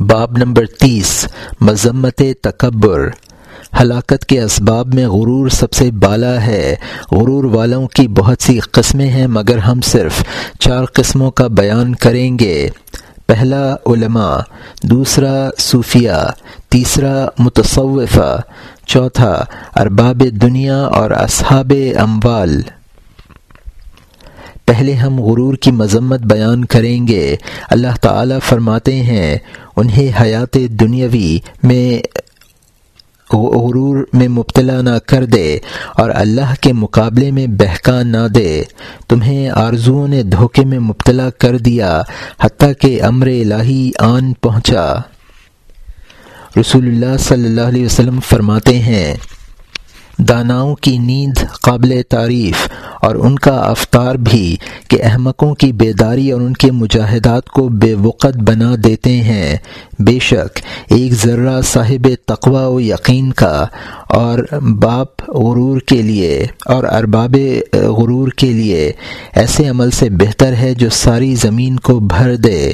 باب نمبر تیس، مذمت تکبر۔ ہلاکت کے اسباب میں غرور سب سے بالا ہے۔ غرور والوں کی بہت سی قسمیں ہیں، مگر ہم صرف چار قسموں کا بیان کریں گے۔ پہلا علماء، دوسرا صوفیہ تیسرا متصوفہ، چوتھا ارباب دنیا اور اصحاب اموال۔ پہلے ہم غرور کی مذمت بیان کریں گے۔ اللہ تعالی فرماتے ہیں، انہیں حیات دنیاوی میں غرور میں مبتلا نہ کر دے اور اللہ کے مقابلے میں بہکا نہ دے۔ تمہیں آرزوؤں نے دھوکے میں مبتلا کر دیا، حتیٰ کہ امر الہی آن پہنچا۔ رسول اللہ صلی اللہ علیہ وسلم فرماتے ہیں، داناؤں کی نیند قابل تعریف اور ان کا افطار بھی کہ احمقوں کی بیداری اور ان کے مجاہدات کو بے وقت بنا دیتے ہیں۔ بے شک، ایک ذرہ صاحب تقوا و یقین کا اور باپ غرور کے لیے اور ارباب غرور کے لیے ایسے عمل سے بہتر ہے جو ساری زمین کو بھر دے۔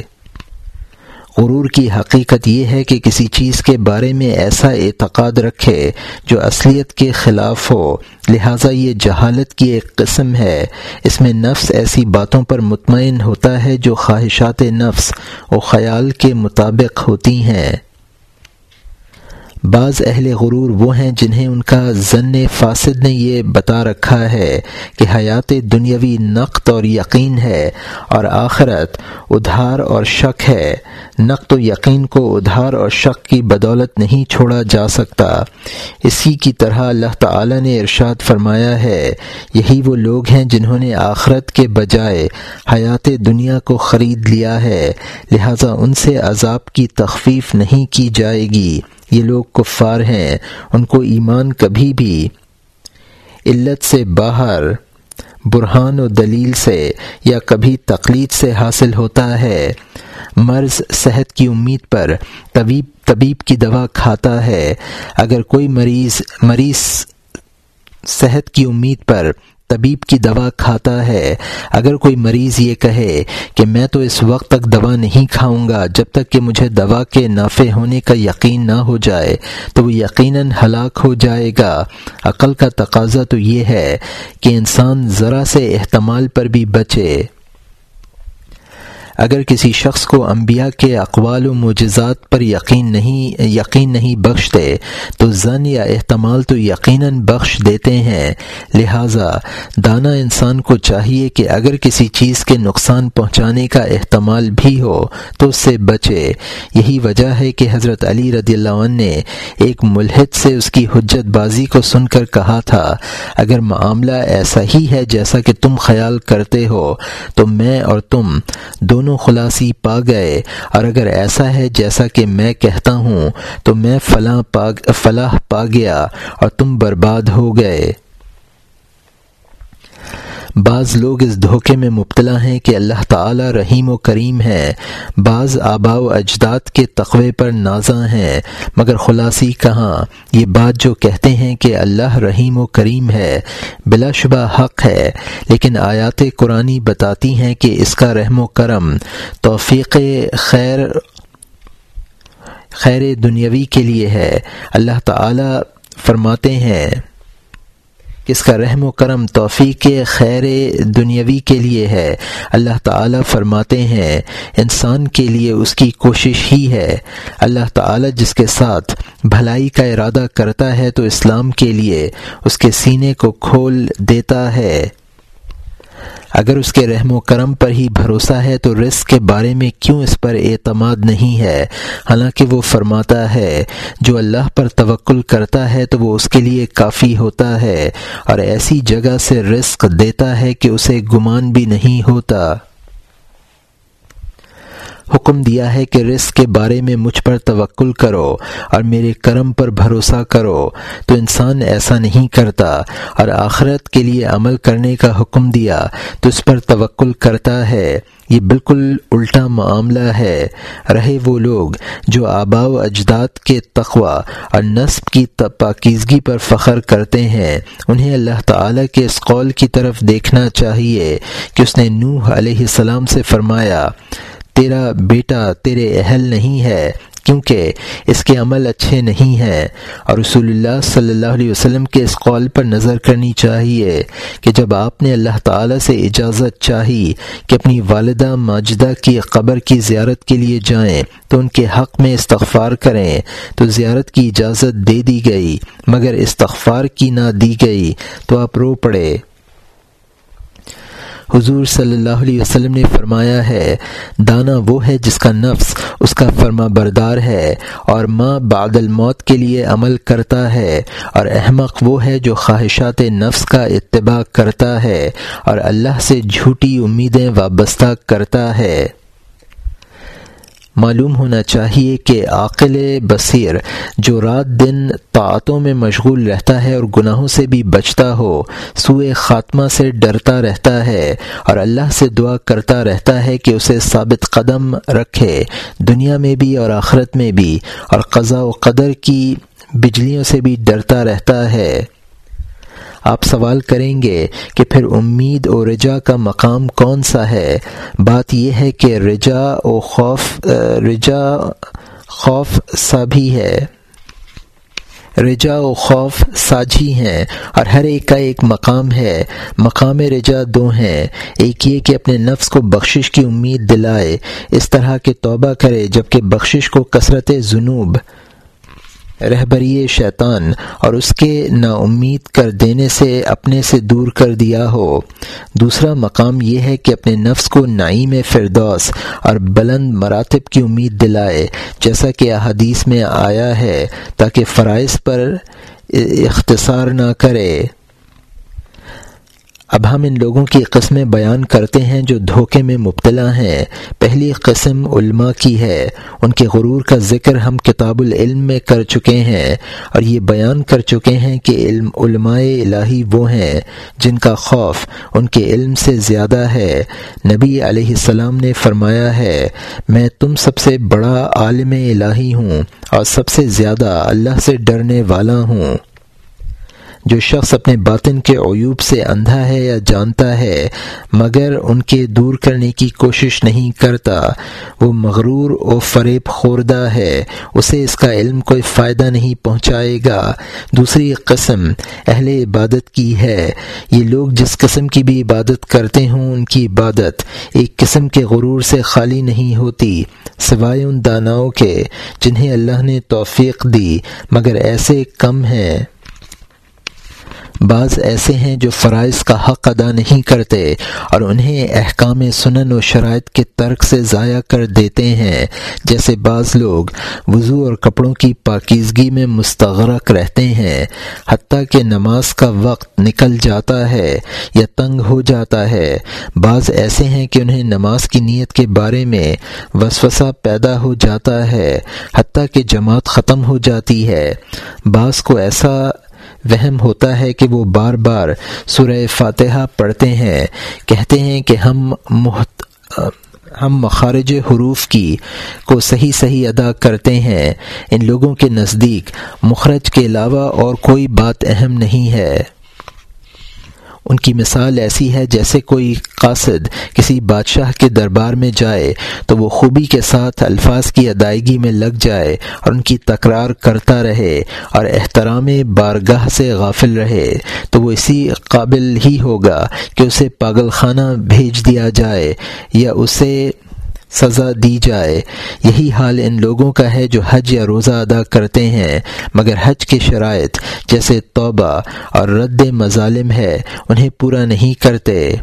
غرور کی حقیقت یہ ہے کہ کسی چیز کے بارے میں ایسا اعتقاد رکھے جو اصلیت کے خلاف ہو۔ لہٰذا یہ جہالت کی ایک قسم ہے۔ اس میں نفس ایسی باتوں پر مطمئن ہوتا ہے جو خواہشات نفس و خیال کے مطابق ہوتی ہیں۔ بعض اہل غرور وہ ہیں جنہیں ان کا ضن فاسد نے یہ بتا رکھا ہے کہ حیات دنیاوی نقد اور یقین ہے اور آخرت ادھار اور شک ہے۔ نقد و یقین کو ادھار اور شک کی بدولت نہیں چھوڑا جا سکتا۔ اسی کی طرح اللہ تعالی نے ارشاد فرمایا ہے، یہی وہ لوگ ہیں جنہوں نے آخرت کے بجائے حیات دنیا کو خرید لیا ہے، لہذا ان سے عذاب کی تخفیف نہیں کی جائے گی۔ یہ لوگ کفار ہیں، ان کو ایمان کبھی بھی علت سے باہر، برہان و دلیل سے یا کبھی تقلید سے حاصل ہوتا ہے۔ مرض صحت کی امید پر طبیب طبیب کی دوا کھاتا ہے۔ اگر کوئی مریض مریض صحت کی امید پر طبیب کی دوا کھاتا ہے۔ اگر کوئی مریض یہ کہے کہ میں تو اس وقت تک دوا نہیں کھاؤں گا جب تک کہ مجھے دوا کے نافع ہونے کا یقین نہ ہو جائے، تو وہ یقیناً ہلاک ہو جائے گا۔ عقل کا تقاضا تو یہ ہے کہ انسان ذرا سے احتمال پر بھی بچے۔ اگر کسی شخص کو انبیاء کے اقوال و معجزات پر یقین نہیں یقین نہیں بخش دے تو زن یا احتمال تو یقیناً بخش دیتے ہیں۔ لہٰذا دانا انسان کو چاہیے کہ اگر کسی چیز کے نقصان پہنچانے کا احتمال بھی ہو تو اس سے بچے۔ یہی وجہ ہے کہ حضرت علی رضی اللہ عنہ نے ایک ملحد سے اس کی حجت بازی کو سن کر کہا تھا، اگر معاملہ ایسا ہی ہے جیسا کہ تم خیال کرتے ہو، تو میں اور تم دونوں دونوں خلاصی پا گئے۔ اور اگر ایسا ہے جیسا کہ میں کہتا ہوں، تو میں فلاں فلاح پا گیا اور تم برباد ہو گئے۔ بعض لوگ اس دھوکے میں مبتلا ہیں کہ اللہ تعالی رحیم و کریم ہے۔ بعض آبا و اجداد کے تقوے پر نازاں ہیں۔ مگر خلاصی کہاں؟ یہ بات جو کہتے ہیں کہ اللہ رحیم و کریم ہے، بلا شبہ حق ہے۔ لیکن آیات قرآن بتاتی ہیں کہ اس کا رحم و کرم توفیق خیر خیر دنیاوی کے لیے ہے۔ اللہ تعالی فرماتے ہیں اس کا رحم و کرم توفیق خیر دنیاوی کے لیے ہے۔ اللہ تعالیٰ فرماتے ہیں، انسان کے لیے اس کی کوشش ہی ہے۔ اللہ تعالیٰ جس کے ساتھ بھلائی کا ارادہ کرتا ہے تو اسلام کے لیے اس کے سینے کو کھول دیتا ہے۔ اگر اس کے رحم و کرم پر ہی بھروسہ ہے تو رزق کے بارے میں کیوں اس پر اعتماد نہیں ہے؟ حالانکہ وہ فرماتا ہے، جو اللہ پر توکل کرتا ہے تو وہ اس کے لیے کافی ہوتا ہے اور ایسی جگہ سے رزق دیتا ہے کہ اسے گمان بھی نہیں ہوتا۔ حکم دیا ہے کہ رزق کے بارے میں مجھ پر توکل کرو اور میرے کرم پر بھروسہ کرو۔ تو انسان ایسا نہیں کرتا اور آخرت کے لیے عمل کرنے کا حکم دیا تو اس پر توکل کرتا ہے۔ یہ بالکل الٹا معاملہ ہے۔ رہے وہ لوگ جو آبا و اجداد کے تقوا اور نصب کی پاکیزگی پر فخر کرتے ہیں، انہیں اللہ تعالیٰ کے اس قول کی طرف دیکھنا چاہیے کہ اس نے نوح علیہ السلام سے فرمایا تیرا بیٹا تیرے اہل نہیں ہے، کیونکہ اس کے عمل اچھے نہیں ہیں۔ اور رسول اللہ صلی اللہ علیہ وسلم کے اس قول پر نظر کرنی چاہیے کہ جب آپ نے اللہ تعالی سے اجازت چاہی کہ اپنی والدہ ماجدہ کی قبر کی زیارت کے لیے جائیں، تو ان کے حق میں استغفار کریں، تو زیارت کی اجازت دے دی گئی۔ مگر استغفار کی نہ دی گئی، تو آپ رو پڑے۔ حضور صلی اللہ علیہ وسلم نے فرمایا ہے، دانا وہ ہے جس کا نفس اس کا فرما بردار ہے اور ماں بعد الموت کے لیے عمل کرتا ہے اور احمق وہ ہے جو خواہشات نفس کا اتباع کرتا ہے اور اللہ سے جھوٹی امیدیں وابستہ کرتا ہے۔ معلوم ہونا چاہیے کہ عاقل بصیر جو رات دن طاعتوں میں مشغول رہتا ہے اور گناہوں سے بھی بچتا ہو سوئے خاتمہ سے ڈرتا رہتا ہے اور اللہ سے دعا کرتا رہتا ہے کہ اسے ثابت قدم رکھے دنیا میں بھی اور آخرت میں بھی اور قضاء و قدر کی بجلیوں سے بھی ڈرتا رہتا ہے۔ آپ سوال کریں گے کہ پھر امید و رجا کا مقام کون سا ہے؟ بات یہ ہے کہ رجا و خوف رجا خوف سا بھی ہے۔ رجا و خوف ساجھی ہیں اور ہر ایک کا ایک مقام ہے۔ مقام رجا دو ہیں۔ ایک یہ کہ اپنے نفس کو بخشش کی امید دلائے۔ اس طرح کے توبہ کرے جبکہ بخشش کو کثرت جنوب رہبری شیطان اور اس کے نا امید کر دینے سے اپنے سے دور کر دیا ہو۔ دوسرا مقام یہ ہے کہ اپنے نفس کو نعیم فردوس اور بلند مراتب کی امید دلائے، جیسا کہ احادیث میں آیا ہے، تاکہ فرائض پر اختصار نہ کرے۔ اب ہم ان لوگوں کی قسمیں بیان کرتے ہیں جو دھوکے میں مبتلا ہیں۔ پہلی قسم علماء کی ہے۔ ان کے غرور کا ذکر ہم کتاب العلم میں کر چکے ہیں اور یہ بیان کر چکے ہیں کہ علم علماء الہی وہ ہیں جن کا خوف ان کے علم سے زیادہ ہے۔ نبی علیہ السلام نے فرمایا ہے، میں تم سب سے بڑا عالم الہی ہوں اور سب سے زیادہ اللہ سے ڈرنے والا ہوں۔ جو شخص اپنے باطن کے عیوب سے اندھا ہے یا جانتا ہے، مگر ان کے دور کرنے کی کوشش نہیں کرتا، وہ مغرور و فریب خوردہ ہے، اسے اس کا علم کوئی فائدہ نہیں پہنچائے گا۔ دوسری قسم اہل عبادت کی ہے۔ یہ لوگ جس قسم کی بھی عبادت کرتے ہوں، ان کی عبادت ایک قسم کے غرور سے خالی نہیں ہوتی، سوائے ان داناؤں کے، جنہیں اللہ نے توفیق دی۔ مگر ایسے کم ہیں۔ بعض ایسے ہیں جو فرائض کا حق ادا نہیں کرتے اور انہیں احکام سنن و شرائط کے ترک سے ضائع کر دیتے ہیں۔ جیسے بعض لوگ وضو اور کپڑوں کی پاکیزگی میں مستغرق رہتے ہیں، حتیٰ کہ نماز کا وقت نکل جاتا ہے یا تنگ ہو جاتا ہے۔ بعض ایسے ہیں کہ انہیں نماز کی نیت کے بارے میں وسوسہ پیدا ہو جاتا ہے، حتیٰ کہ جماعت ختم ہو جاتی ہے۔ بعض کو ایسا وہم ہوتا ہے کہ وہ بار بار سورہ فاتحہ پڑھتے ہیں، کہتے ہیں کہ ہم محت، ہم مخارج حروف کی کو صحیح صحیح ادا کرتے ہیں۔ ان لوگوں کے نزدیک مخرج کے علاوہ اور کوئی بات اہم نہیں ہے۔ ان کی مثال ایسی ہے جیسے کوئی قاصد کسی بادشاہ کے دربار میں جائے تو وہ خوبی کے ساتھ الفاظ کی ادائیگی میں لگ جائے اور ان کی تکرار کرتا رہے اور احترام بارگاہ سے غافل رہے تو وہ اسی قابل ہی ہوگا کہ اسے پاگل خانہ بھیج دیا جائے یا اسے سزا دی جائے۔ یہی حال ان لوگوں کا ہے جو حج یا روزہ ادا کرتے ہیں، مگر حج کی شرائط جیسے توبہ اور رد مظالم ہے، انہیں پورا نہیں کرتے۔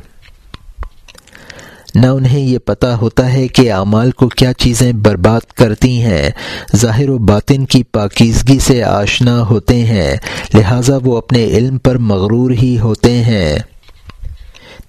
نہ انہیں یہ پتہ ہوتا ہے کہ اعمال کو کیا چیزیں برباد کرتی ہیں۔ ظاہر و باطن کی پاکیزگی سے آشنا ہوتے ہیں، لہٰذا وہ اپنے علم پر مغرور ہی ہوتے ہیں۔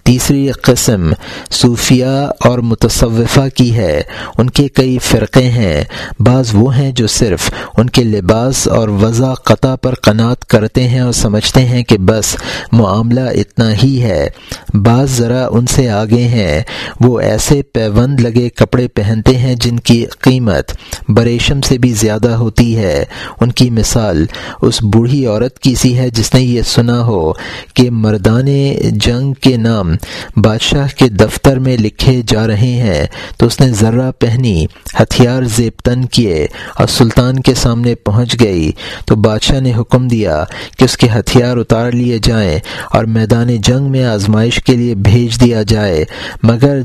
تیسری قسم صوفیہ اور متصوفہ کی ہے۔ ان کے کئی فرقے ہیں۔ بعض وہ ہیں جو صرف ان کے لباس اور وضع قطع پر قناعت کرتے ہیں اور سمجھتے ہیں کہ بس معاملہ اتنا ہی ہے۔ بعض ذرا ان سے آگے ہیں۔ وہ ایسے پیوند لگے کپڑے پہنتے ہیں جن کی قیمت بریشم سے بھی زیادہ ہوتی ہے۔ ان کی مثال اس بوڑھی عورت کی سی ہے جس نے یہ سنا ہو کہ مردان جنگ کے نام نام بادشاہ کے دفتر میں لکھے جا رہے ہیں۔ تو اس نے ذرہ پہنی، ہتھیار زیب تن کیے اور سلطان کے سامنے پہنچ گئی۔ تو بادشاہ نے حکم دیا کہ اس کے ہتھیار اتار لیے جائیں اور میدان جنگ میں آزمائش کے لیے بھیج دیا جائے۔ مگر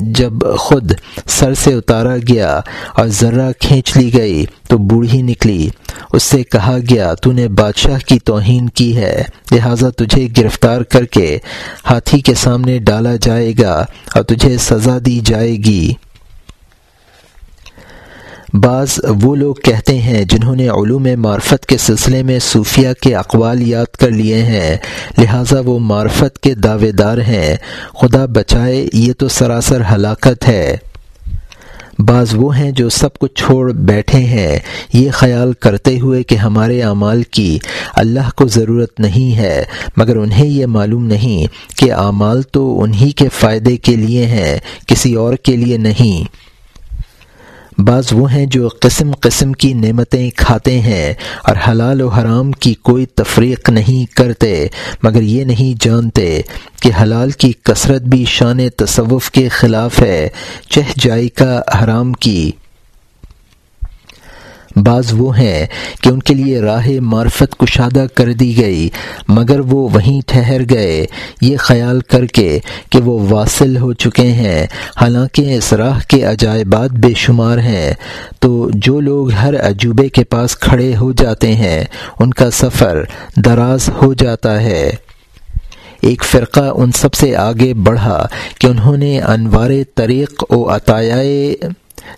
جب خود سر سے اتارا گیا اور ذرہ کھینچ لی گئی تو بوڑھی نکلی۔ اس سے کہا گیا، تو نے بادشاہ کی توہین کی ہے، لہٰذا تجھے گرفتار کر کے ہاتھی کے سامنے ڈالا جائے گا اور تجھے سزا دی جائے گی۔ بعض وہ لوگ کہتے ہیں جنہوں نے علوم معرفت کے سلسلے میں صوفیہ کے اقوال یاد کر لیے ہیں، لہٰذا وہ معرفت کے دعوے دار ہیں۔ خدا بچائے، یہ تو سراسر ہلاکت ہے۔ بعض وہ ہیں جو سب کچھ چھوڑ بیٹھے ہیں۔ یہ خیال کرتے ہوئے کہ ہمارے اعمال کی اللہ کو ضرورت نہیں ہے، مگر انہیں یہ معلوم نہیں کہ اعمال تو انہی کے فائدے کے لیے ہیں، کسی اور کے لیے نہیں۔ بعض وہ ہیں جو قسم قسم کی نعمتیں کھاتے ہیں اور حلال و حرام کی کوئی تفریق نہیں کرتے، مگر یہ نہیں جانتے کہ حلال کی کثرت بھی شان تصوف کے خلاف ہے، چہ جائی کا حرام کی۔ بعض وہ ہیں کہ ان کے لیے راہ معرفت کشادہ کر دی گئی، مگر وہ وہیں ٹھہر گئے۔ یہ خیال کر کے کہ وہ واصل ہو چکے ہیں۔ حالانکہ اس راہ کے عجائبات بے شمار ہیں۔ تو جو لوگ ہر عجوبے کے پاس کھڑے ہو جاتے ہیں، ان کا سفر دراز ہو جاتا ہے۔ ایک فرقہ ان سب سے آگے بڑھا کہ انہوں نے انوار طریق و عطایائے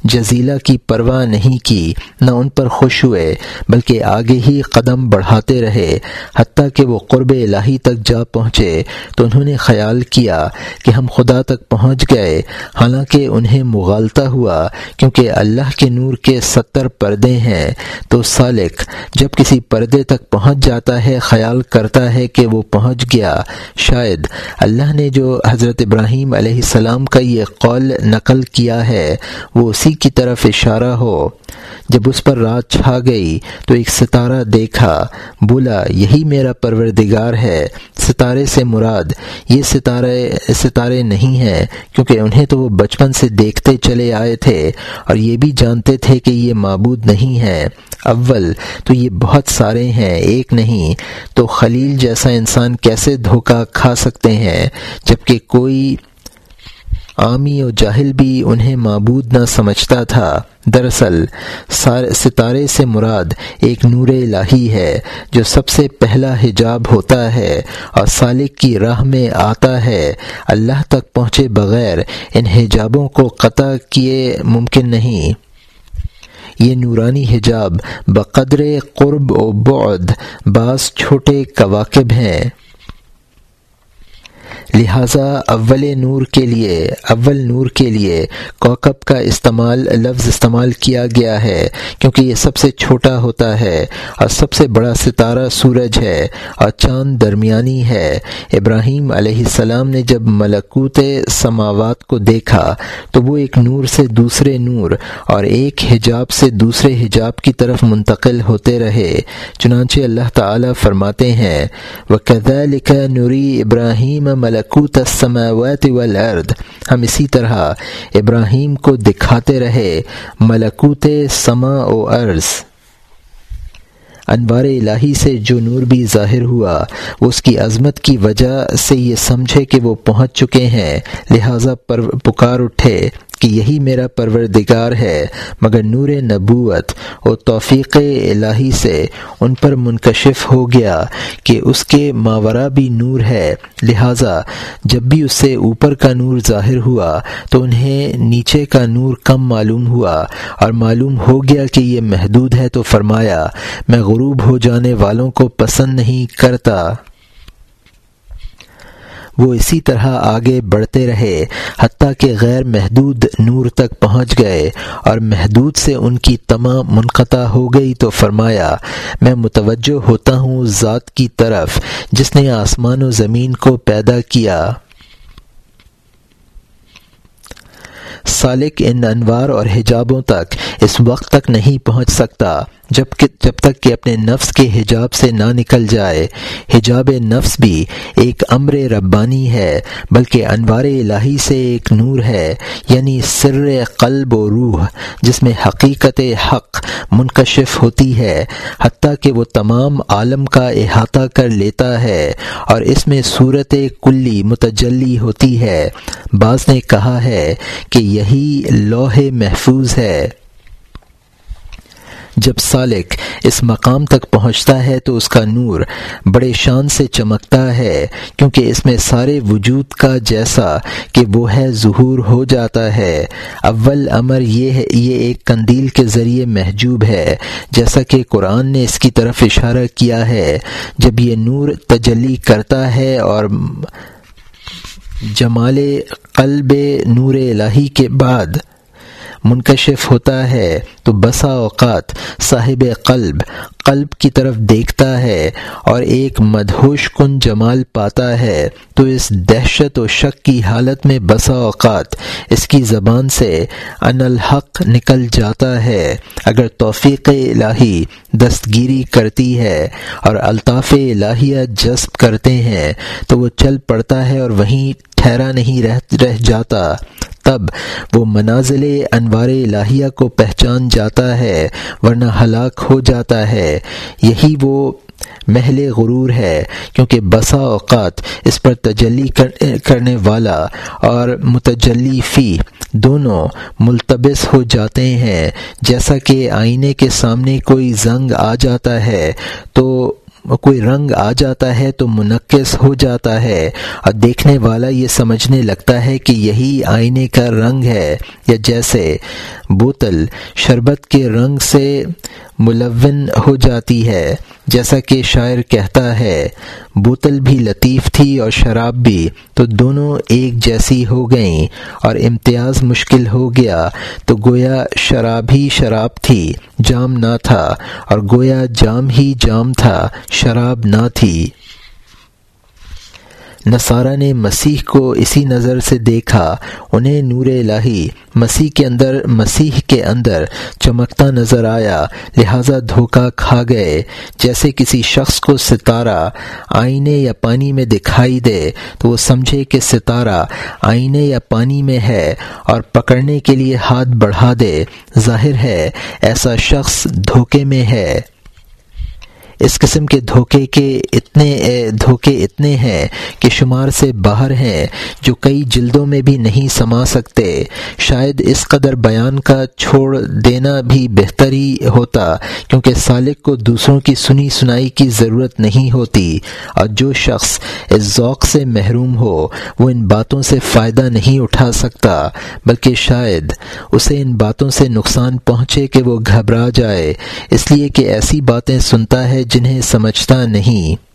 جزیلہ کی پرواہ نہیں کی، نہ ان پر خوش ہوئے، بلکہ آگے ہی قدم بڑھاتے رہے، حتیٰ کہ وہ قرب الہی تک جا پہنچے۔ تو انہوں نے خیال کیا کہ ہم خدا تک پہنچ گئے، حالانکہ انہیں مغالطہ ہوا، کیونکہ اللہ کے نور کے ستر پردے ہیں۔ تو سالک، جب کسی پردے تک پہنچ جاتا ہے، خیال کرتا ہے کہ وہ پہنچ گیا۔ شاید اللہ نے جو حضرت ابراہیم علیہ السلام کا یہ قول نقل کیا ہے، وہ اسی کی طرف اشارہ ہو۔ جب اس پر رات چھا گئی تو ایک ستارہ دیکھا، بولا، یہی میرا پروردگار ہے۔ ستارے سے مراد، یہ ستارے ستارے نہیں ہیں، کیونکہ انہیں تو وہ بچپن سے دیکھتے چلے آئے تھے اور یہ بھی جانتے تھے کہ یہ معبود نہیں ہے اول، تو یہ بہت سارے ہیں، ایک نہیں۔ تو خلیل جیسا انسان کیسے دھوکہ کھا سکتے ہیں، جبکہ کوئی عامی و جاہل بھی انہیں معبود نہ سمجھتا تھا۔ دراصل ستارے سے مراد ایک نور الہی ہے جو سب سے پہلا حجاب ہوتا ہے اور سالک کی راہ میں آتا ہے۔ اللہ تک پہنچے بغیر ان حجابوں کو قطع کیے ممکن نہیں۔ یہ نورانی حجاب بقدر قرب و بعد بعض چھوٹے کواقب ہیں۔ لہٰذا اول نور کے لیے، اول نور کے لیے کوکب کا استعمال، لفظ استعمال کیا گیا ہے، کیونکہ یہ سب سے چھوٹا ہوتا ہے اور سب سے بڑا ستارہ سورج ہے اور چاند درمیانی ہے۔ ابراہیم علیہ السلام نے جب ملکوت سماوات کو دیکھا، تو وہ ایک نور سے دوسرے نور اور ایک حجاب سے دوسرے حجاب کی طرف منتقل ہوتے رہے۔ چنانچہ اللہ تعالی فرماتے ہیں وہ لکھا نوری ابراہیم ملک ملکوت السماوات والارض۔ ہم اسی طرح ابراہیم کو دکھاتے رہے ملکوت سما و عرض۔ انوار الہی سے جو نور بھی ظاہر ہوا وہ اس کی عظمت کی وجہ سے یہ سمجھے کہ وہ پہنچ چکے ہیں۔ لہٰذا پر پکار اٹھے۔ کہ یہی میرا پروردگار ہے، مگر نور نبوت و توفیق الہی سے ان پر منکشف ہو گیا کہ اس کے ماورا بھی نور ہے۔ لہٰذا جب بھی اس سے اوپر کا نور ظاہر ہوا تو انہیں نیچے کا نور کم معلوم ہوا اور معلوم ہو گیا کہ یہ محدود ہے تو فرمایا، میں غروب ہو جانے والوں کو پسند نہیں کرتا۔ وہ اسی طرح آگے بڑھتے رہے، حتیٰ کہ غیر محدود نور تک پہنچ گئے اور محدود سے ان کی تمام منقطع ہو گئی تو فرمایا، میں متوجہ ہوتا ہوں ذات کی طرف، جس نے آسمان و زمین کو پیدا کیا۔ سالک ان انوار اور حجابوں تک اس وقت تک نہیں پہنچ سکتا، جبکہ جب تک کہ اپنے نفس کے حجاب سے نہ نکل جائے۔ حجاب نفس بھی ایک امر ربانی ہے، بلکہ انوار الہی سے ایک نور ہے یعنی سر قلب و روح، جس میں حقیقت حق منکشف ہوتی ہے، حتیٰ کہ وہ تمام عالم کا احاطہ کر لیتا ہے، اور اس میں صورت کلی متجلی ہوتی ہے۔ بعض نے کہا ہے کہ یہی لوح محفوظ ہے۔ جب سالک اس مقام تک پہنچتا ہے تو اس کا نور بڑے شان سے چمکتا ہے، کیونکہ اس میں سارے وجود کا جیسا کہ وہ ہے ظہور ہو جاتا ہے۔ اول امر یہ ہے، یہ ایک کندیل کے ذریعے محجوب ہے، جیسا کہ قرآن نے اس کی طرف اشارہ کیا ہے۔ جب یہ نور تجلی کرتا ہے اور جمال قلب نور الہی کے بعد منکشف ہوتا ہے، تو بسا اوقات صاحب قلب قلب کی طرف دیکھتا ہے اور ایک مدہوش کن جمال پاتا ہے۔ تو اس دہشت و شک کی حالت میں بسا اوقات اس کی زبان سے ان الحق نکل جاتا ہے۔ اگر توفیق الہی دستگیری کرتی ہے اور الطاف الہیہ جذب کرتے ہیں، تو وہ چل پڑتا ہے اور وہیں ٹھہرا نہیں رہ رہ جاتا۔ تب وہ منازل انوار الہیہ کو پہچان جاتا ہے، ورنہ ہلاک ہو جاتا ہے۔ یہی وہ محل غرور ہے، کیونکہ بسا اوقات اس پر تجلی کرنے والا اور متجلی فی دونوں ملتبس ہو جاتے ہیں۔ جیسا کہ آئینے کے سامنے کوئی زنگ آ جاتا ہے تو کوئی رنگ آ جاتا ہے تو منقص ہو جاتا ہے اور دیکھنے والا یہ سمجھنے لگتا ہے کہ یہی آئینے کا رنگ ہے یا جیسے بوتل شربت کے رنگ سے ملون ہو جاتی ہے، جیسا کہ شاعر کہتا ہے، بوتل بھی لطیف تھی اور شراب بھی، تو دونوں ایک جیسی ہو گئیں اور امتیاز مشکل ہو گیا، تو گویا شراب ہی شراب تھی، جام نہ تھا، اور گویا جام ہی جام تھا، شراب نہ تھی۔ نصارہ نے مسیح کو اسی نظر سے دیکھا، انہیں نور الہی مسیح کے اندر، مسیح کے اندر چمکتا نظر آیا، لہذا دھوکہ کھا گئے۔ جیسے کسی شخص کو ستارہ آئینے یا پانی میں دکھائی دے، تو وہ سمجھے کہ ستارہ آئینے یا پانی میں ہے اور پکڑنے کے لیے ہاتھ بڑھا دے۔ ظاہر ہے، ایسا شخص دھوکے میں ہے۔ اس قسم کے دھوکے کے اتنے دھوکے اتنے ہیں کہ شمار سے باہر ہیں جو کئی جلدوں میں بھی نہیں سما سکتے۔ شاید اس قدر بیان کا چھوڑ دینا بھی بہتر ہی ہوتا، کیونکہ سالک کو دوسروں کی سنی سنائی کی ضرورت نہیں ہوتی۔ اور جو شخص اس ذوق سے محروم ہو، وہ ان باتوں سے فائدہ نہیں اٹھا سکتا، بلکہ شاید اسے ان باتوں سے نقصان پہنچے کہ وہ گھبرا جائے۔ اس لیے کہ ایسی باتیں سنتا ہے جنہیں سمجھتا نہیں۔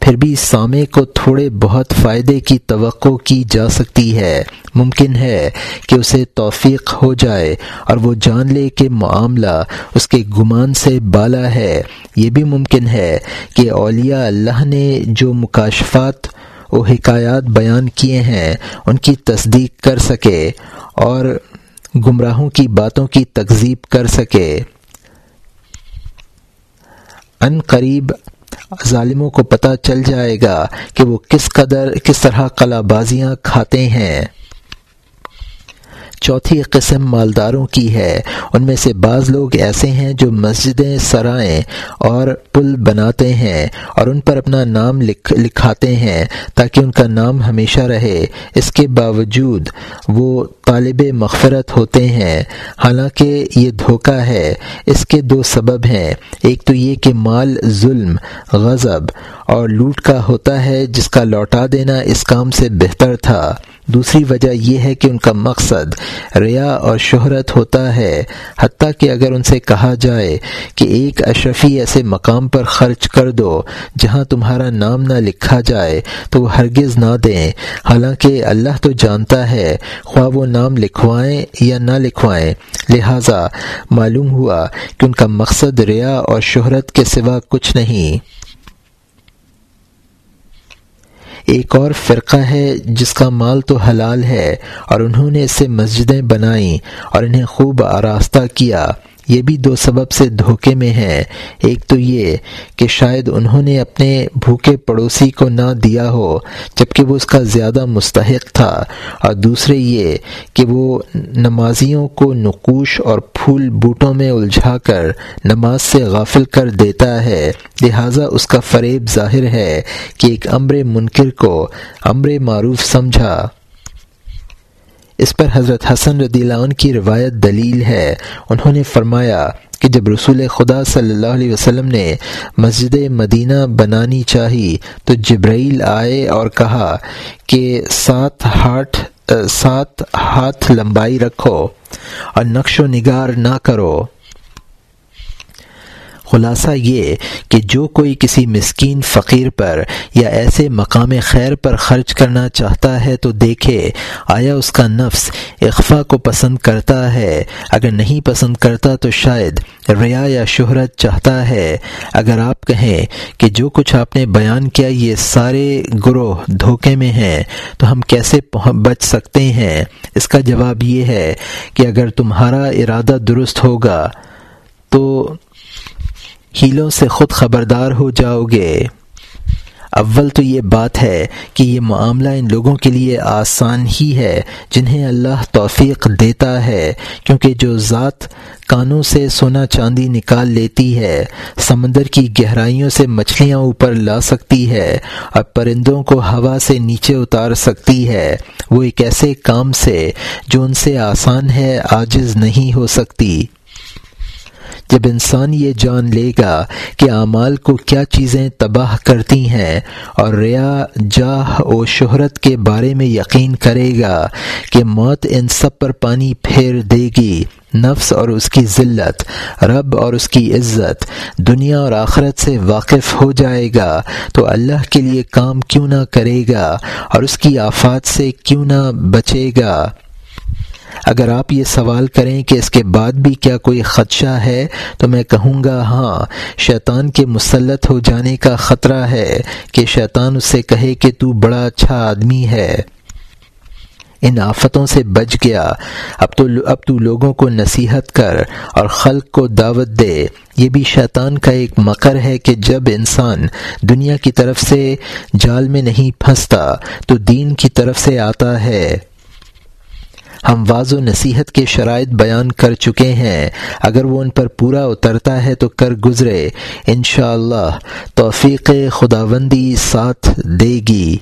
پھر بھی سامع کو تھوڑے بہت فائدے کی توقع کی جا سکتی ہے۔ ممکن ہے کہ اسے توفیق ہو جائے اور وہ جان لے کہ معاملہ اس کے گمان سے بالا ہے۔ یہ بھی ممکن ہے کہ اولیاء اللہ نے جو مکاشفات و حکایات بیان کیے ہیں، ان کی تصدیق کر سکے اور گمراہوں کی باتوں کی تکذیب کر سکے۔ ان قریب ظالموں کو پتہ چل جائے گا کہ وہ کس قدر، کس طرح قلع بازیاں کھاتے ہیں۔ چوتھی قسم مالداروں کی ہے۔ ان میں سے بعض لوگ ایسے ہیں جو مسجدیں، سرائیں اور پل بناتے ہیں اور ان پر اپنا نام لکھ، لکھاتے ہیں تاکہ ان کا نام ہمیشہ رہے۔ اس کے باوجود وہ طالب مغفرت ہوتے ہیں۔ حالانکہ یہ دھوکہ ہے۔ اس کے دو سبب ہیں۔ ایک تو یہ کہ مال ظلم، غضب اور لوٹ کا ہوتا ہے، جس کا لوٹا دینا اس کام سے بہتر تھا۔ دوسری وجہ یہ ہے کہ ان کا مقصد ریا اور شہرت ہوتا ہے، حتیٰ کہ اگر ان سے کہا جائے کہ ایک اشرفی ایسے مقام پر خرچ کر دو جہاں تمہارا نام نہ لکھا جائے تو وہ ہرگز نہ دیں۔ حالانکہ اللہ تو جانتا ہے خواہ وہ نام لکھوائیں یا نہ لکھوائیں۔ لہٰذا معلوم ہوا کہ ان کا مقصد ریا اور شہرت کے سوا کچھ نہیں۔ ایک اور فرقہ ہے جس کا مال تو حلال ہے اور انہوں نے اسے مسجدیں بنائیں اور انہیں خوب آراستہ کیا۔ یہ بھی دو سبب سے دھوکے میں ہیں۔ ایک تو یہ کہ شاید انہوں نے اپنے بھوکے پڑوسی کو نہ دیا ہو، جبکہ وہ اس کا زیادہ مستحق تھا۔ اور دوسرے یہ کہ وہ نمازیوں کو نقوش اور پھول بوٹوں میں الجھا کر نماز سے غافل کر دیتا ہے۔ لہٰذا اس کا فریب ظاہر ہے کہ ایک امر منکر کو امر معروف سمجھا۔ اس پر حضرت حسن رضی اللہ عنہ کی روایت دلیل ہے۔ انہوں نے فرمایا کہ جب رسول خدا صلی اللہ علیہ وسلم نے مسجد مدینہ بنانی چاہی تو جبرائیل آئے اور کہا کہ سات ہاتھ سات ہاتھ لمبائی رکھو اور نقش و نگار نہ کرو۔ خلاصہ یہ کہ جو کوئی کسی مسکین فقیر پر یا ایسے مقام خیر پر خرچ کرنا چاہتا ہے تو دیکھے، آیا اس کا نفس اقفا کو پسند کرتا ہے؟ اگر نہیں پسند کرتا تو شاید ریا یا شہرت چاہتا ہے۔ اگر آپ کہیں کہ جو کچھ آپ نے بیان کیا یہ سارے گروہ دھوکے میں ہیں، تو ہم کیسے بچ سکتے ہیں؟ اس کا جواب یہ ہے کہ اگر تمہارا ارادہ درست ہوگا تو ہیلوں سے خود خبردار ہو جاؤ گے۔ اول تو یہ بات ہے کہ یہ معاملہ ان لوگوں کے لیے آسان ہی ہے، جنہیں اللہ توفیق دیتا ہے، کیونکہ جو ذات کانوں سے سونا چاندی نکال لیتی ہے، سمندر کی گہرائیوں سے مچھلیاں اوپر لا سکتی ہے اور پرندوں کو ہوا سے نیچے اتار سکتی ہے۔ وہ ایک ایسے کام سے جو ان سے آسان ہے آجز نہیں ہو سکتی۔ جب انسان یہ جان لے گا کہ اعمال کو کیا چیزیں تباہ کرتی ہیں اور ریا، جاہ و شہرت کے بارے میں یقین کرے گا کہ موت ان سب پر پانی پھیر دے گی، نفس اور اس کی ذلت، رب اور اس کی عزت، دنیا اور آخرت سے واقف ہو جائے گا۔ تو اللہ کے لیے کام کیوں نہ کرے گا اور اس کی آفات سے کیوں نہ بچے گا؟ اگر آپ یہ سوال کریں کہ اس کے بعد بھی کیا کوئی خدشہ ہے، تو میں کہوں گا ہاں شیطان کے مسلط ہو جانے کا خطرہ ہے کہ شیطان اس سے کہے کہ تو بڑا اچھا آدمی ہے۔ ان آفتوں سے بچ گیا۔ اب تو اب تو لوگوں کو نصیحت کر اور خلق کو دعوت دے۔ یہ بھی شیطان کا ایک مکر ہے کہ جب انسان دنیا کی طرف سے جال میں نہیں پھنستا، تو دین کی طرف سے آتا ہے۔ ہم واض و نصیحت کے شرائط بیان کر چکے ہیں۔ اگر وہ ان پر پورا اترتا ہے تو کر گزرے۔ انشاءاللہ اللہ توفیق خداوندی ساتھ دے گی۔